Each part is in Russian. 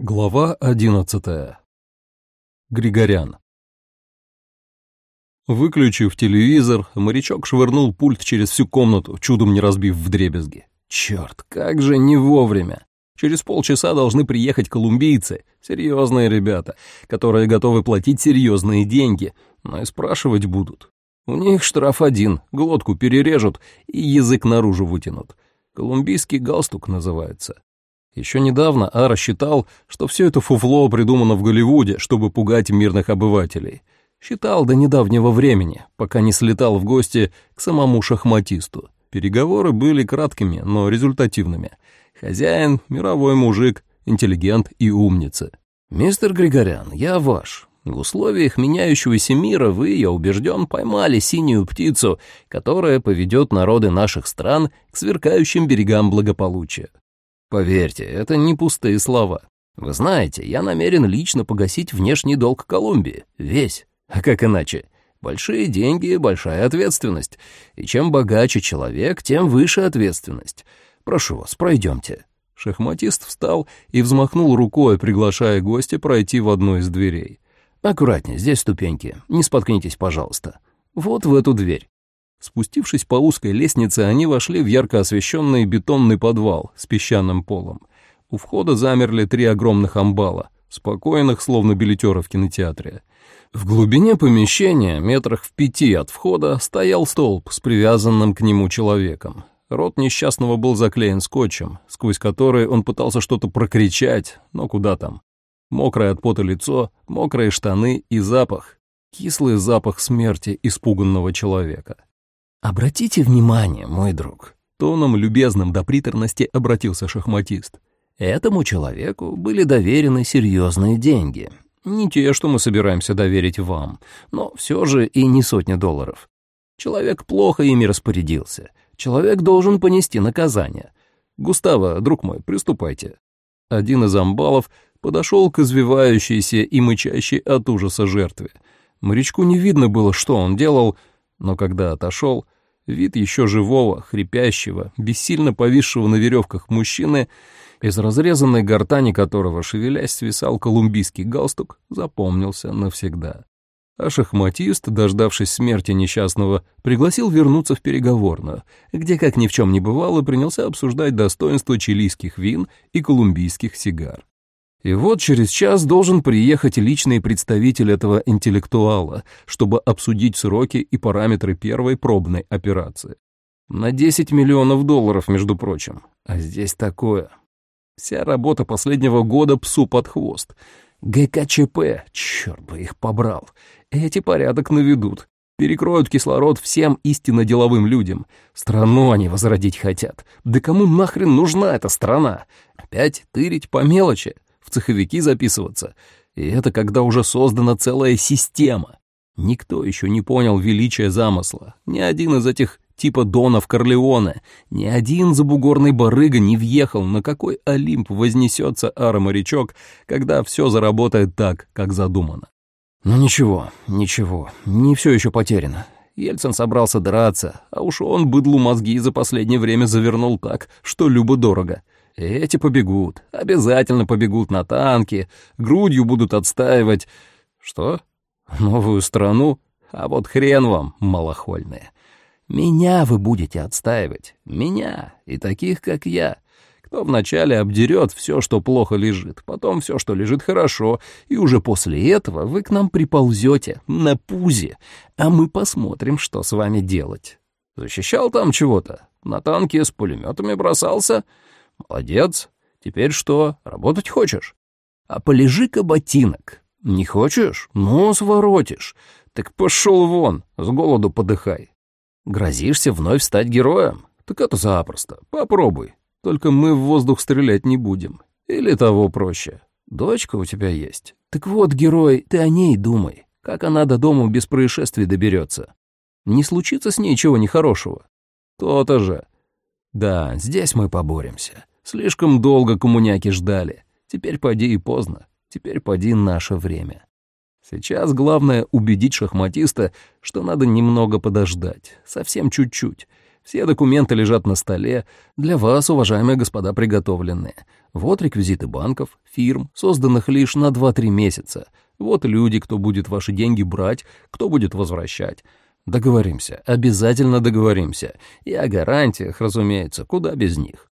Глава одиннадцатая. Григорян. Выключив телевизор, морячок швырнул пульт через всю комнату, чудом не разбив вдребезги. Черт, как же не вовремя. Через полчаса должны приехать колумбийцы, серьезные ребята, которые готовы платить серьезные деньги, но и спрашивать будут. У них штраф один, глотку перережут и язык наружу вытянут. Колумбийский галстук называется. Еще недавно Ара считал, что все это фуфло придумано в Голливуде, чтобы пугать мирных обывателей. Считал до недавнего времени, пока не слетал в гости к самому шахматисту. Переговоры были краткими, но результативными. Хозяин — мировой мужик, интеллигент и умница. «Мистер Григорян, я ваш. В условиях меняющегося мира вы, я убежден, поймали синюю птицу, которая поведет народы наших стран к сверкающим берегам благополучия. Поверьте, это не пустые слова. Вы знаете, я намерен лично погасить внешний долг Колумбии. Весь. А как иначе? Большие деньги — большая ответственность. И чем богаче человек, тем выше ответственность. Прошу вас, пройдемте». Шахматист встал и взмахнул рукой, приглашая гостя пройти в одну из дверей. «Аккуратнее, здесь ступеньки. Не споткнитесь, пожалуйста. Вот в эту дверь». Спустившись по узкой лестнице, они вошли в ярко освещенный бетонный подвал с песчаным полом. У входа замерли три огромных амбала, спокойных, словно билетеры в кинотеатре. В глубине помещения, метрах в пяти от входа, стоял столб с привязанным к нему человеком. Рот несчастного был заклеен скотчем, сквозь который он пытался что-то прокричать, но куда там. Мокрое от пота лицо, мокрые штаны и запах. Кислый запах смерти испуганного человека. «Обратите внимание, мой друг», — тоном любезным до приторности обратился шахматист. «Этому человеку были доверены серьезные деньги. Не те, что мы собираемся доверить вам, но все же и не сотни долларов. Человек плохо ими распорядился. Человек должен понести наказание. Густаво, друг мой, приступайте». Один из амбалов подошел к извивающейся и мычащей от ужаса жертве. Морячку не видно было, что он делал, но когда отошел, вид еще живого, хрипящего, бессильно повисшего на веревках мужчины, из разрезанной гортани которого, шевелясь, свисал колумбийский галстук, запомнился навсегда. А шахматист, дождавшись смерти несчастного, пригласил вернуться в переговорную, где, как ни в чем не бывало, принялся обсуждать достоинства чилийских вин и колумбийских сигар. И вот через час должен приехать личный представитель этого интеллектуала, чтобы обсудить сроки и параметры первой пробной операции. На 10 миллионов долларов, между прочим. А здесь такое. Вся работа последнего года псу под хвост. ГКЧП, черт бы их побрал. Эти порядок наведут. Перекроют кислород всем истинно деловым людям. Страну они возродить хотят. Да кому нахрен нужна эта страна? Опять тырить по мелочи в цеховики записываться. И это когда уже создана целая система. Никто еще не понял величия замысла. Ни один из этих типа Донов Корлеоне, ни один забугорный барыга не въехал, на какой Олимп вознесется ара-морячок, когда все заработает так, как задумано. Но ну ничего, ничего, не все еще потеряно. Ельцин собрался драться, а уж он быдлу мозги за последнее время завернул так, что любо-дорого. Эти побегут, обязательно побегут на танки, грудью будут отстаивать... Что? Новую страну? А вот хрен вам, малохольные. Меня вы будете отстаивать, меня и таких, как я, кто вначале обдерет все, что плохо лежит, потом все, что лежит хорошо, и уже после этого вы к нам приползете на пузе, а мы посмотрим, что с вами делать. Защищал там чего-то? На танке с пулеметами бросался? Молодец. Теперь что, работать хочешь? А полежи-ка ботинок. Не хочешь? Ну, своротишь. Так пошел вон, с голоду подыхай. Грозишься вновь стать героем? Так это запросто. Попробуй. Только мы в воздух стрелять не будем. Или того проще. Дочка у тебя есть. Так вот, герой, ты о ней думай. Как она до дому без происшествий доберется? Не случится с ней чего нехорошего? То-то же. Да, здесь мы поборемся. Слишком долго коммуняки ждали. Теперь поди и поздно. Теперь поди наше время. Сейчас главное убедить шахматиста, что надо немного подождать. Совсем чуть-чуть. Все документы лежат на столе, для вас, уважаемые господа, приготовленные. Вот реквизиты банков, фирм, созданных лишь на 2-3 месяца. Вот люди, кто будет ваши деньги брать, кто будет возвращать. Договоримся, обязательно договоримся. И о гарантиях, разумеется, куда без них.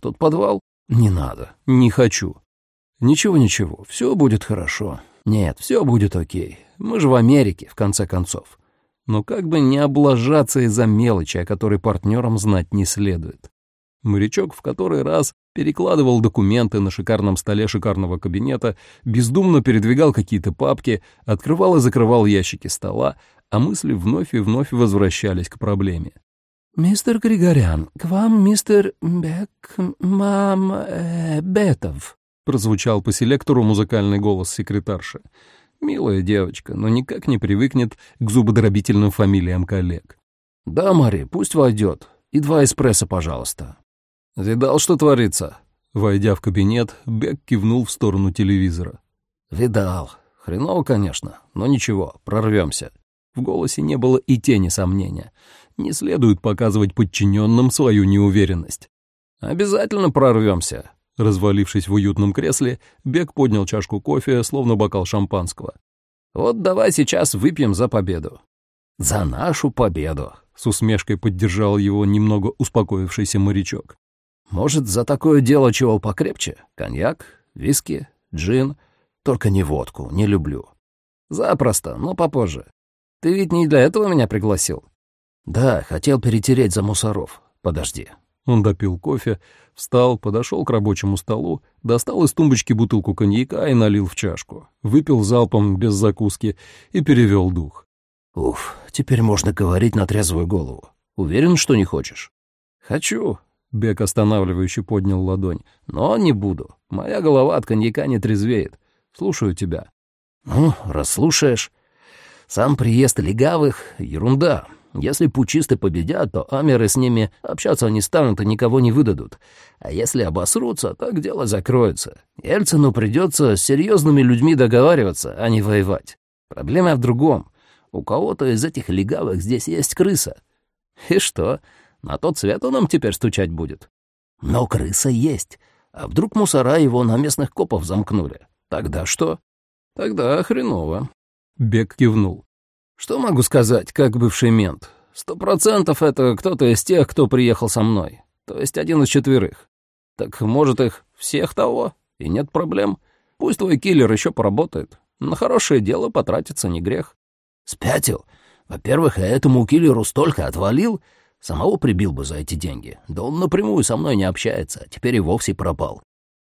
В тот подвал? Не надо, не хочу. Ничего-ничего, все будет хорошо. Нет, все будет окей. Мы же в Америке, в конце концов но как бы не облажаться из-за мелочи, о которой партнерам знать не следует. Морячок в который раз перекладывал документы на шикарном столе шикарного кабинета, бездумно передвигал какие-то папки, открывал и закрывал ящики стола, а мысли вновь и вновь возвращались к проблеме. «Мистер Григорян, к вам мистер Бек... мам... Э, Бетов», — прозвучал по селектору музыкальный голос секретарши. Милая девочка, но никак не привыкнет к зубодробительным фамилиям коллег. «Да, Мари, пусть войдет. И два эспрессо, пожалуйста». «Видал, что творится?» Войдя в кабинет, Бек кивнул в сторону телевизора. «Видал. Хреново, конечно, но ничего, прорвемся». В голосе не было и тени сомнения. Не следует показывать подчиненным свою неуверенность. «Обязательно прорвемся. Развалившись в уютном кресле, Бек поднял чашку кофе, словно бокал шампанского. «Вот давай сейчас выпьем за победу». «За нашу победу», — с усмешкой поддержал его немного успокоившийся морячок. «Может, за такое дело чего покрепче? Коньяк, виски, джин? Только не водку, не люблю». «Запросто, но попозже. Ты ведь не для этого меня пригласил?» «Да, хотел перетереть за мусоров. Подожди, он допил кофе, встал, подошел к рабочему столу, достал из тумбочки бутылку коньяка и налил в чашку. Выпил залпом, без закуски, и перевел дух. «Уф, теперь можно говорить на трезвую голову. Уверен, что не хочешь?» «Хочу», — Бек останавливающе поднял ладонь. «Но не буду. Моя голова от коньяка не трезвеет. Слушаю тебя». «Ну, расслушаешь. Сам приезд легавых — ерунда. Если пучисты победят, то амеры с ними общаться не станут и никого не выдадут. А если обосрутся, так дело закроется. Ельцину придется с серьезными людьми договариваться, а не воевать. Проблема в другом. У кого-то из этих легавых здесь есть крыса. И что, на тот свет он нам теперь стучать будет? Но крыса есть. А вдруг мусора его на местных копов замкнули? Тогда что? Тогда хреново. Бег кивнул. Что могу сказать, как бывший мент? Сто процентов это кто-то из тех, кто приехал со мной. То есть один из четверых. Так может их всех того? И нет проблем. Пусть твой киллер еще поработает. На хорошее дело потратиться не грех. Спятил? Во-первых, я этому киллеру столько отвалил, самого прибил бы за эти деньги. Да он напрямую со мной не общается, теперь и вовсе пропал.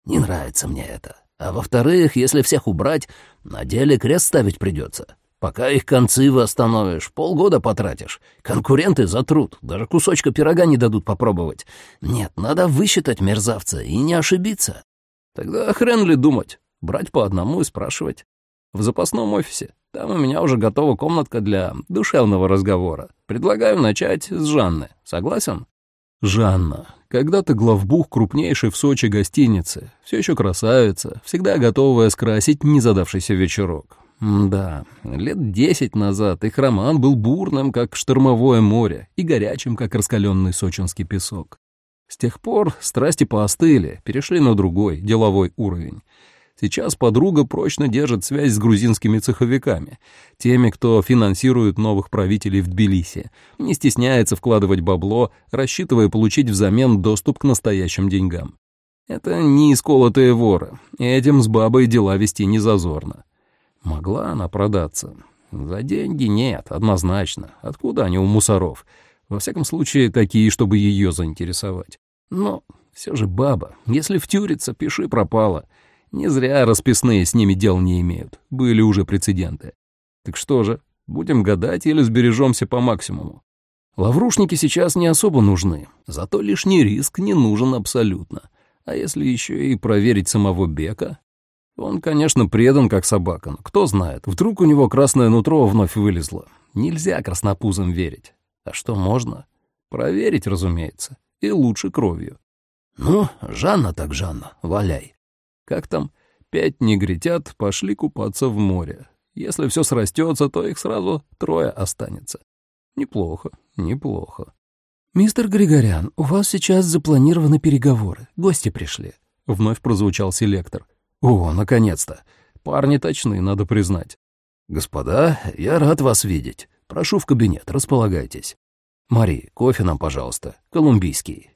Не нравится мне это. А во-вторых, если всех убрать, на деле крест ставить придется. Пока их концы восстановишь, полгода потратишь. Конкуренты затрут, даже кусочка пирога не дадут попробовать. Нет, надо высчитать мерзавца и не ошибиться. Тогда хрен ли думать, брать по одному и спрашивать. В запасном офисе. Там у меня уже готова комнатка для душевного разговора. Предлагаю начать с Жанны. Согласен? Жанна. Когда-то главбух крупнейшей в Сочи гостиницы. Все еще красавица, всегда готовая скрасить незадавшийся вечерок. Да, лет десять назад их роман был бурным, как штормовое море, и горячим, как раскаленный сочинский песок. С тех пор страсти поостыли, перешли на другой, деловой уровень. Сейчас подруга прочно держит связь с грузинскими цеховиками, теми, кто финансирует новых правителей в Тбилиси, не стесняется вкладывать бабло, рассчитывая получить взамен доступ к настоящим деньгам. Это не исколотые воры, этим с бабой дела вести не зазорно. Могла она продаться? За деньги нет, однозначно. Откуда они у мусоров? Во всяком случае, такие, чтобы ее заинтересовать. Но все же баба. Если втюрится, пиши пропала. Не зря расписные с ними дел не имеют. Были уже прецеденты. Так что же, будем гадать или сбережемся по максимуму? Лаврушники сейчас не особо нужны, зато лишний риск не нужен абсолютно. А если еще и проверить самого Бека, он, конечно, предан, как собака, но кто знает, вдруг у него красное нутро вновь вылезло. Нельзя краснопузам верить. А что можно? Проверить, разумеется, и лучше кровью. Ну, Жанна так Жанна, валяй. Как там? Пять негритят пошли купаться в море. Если все срастется, то их сразу трое останется. Неплохо, неплохо. «Мистер Григорян, у вас сейчас запланированы переговоры. Гости пришли». Вновь прозвучал селектор. «О, наконец-то! Парни точны, надо признать. Господа, я рад вас видеть. Прошу в кабинет, располагайтесь. Мари, кофе нам, пожалуйста, колумбийский».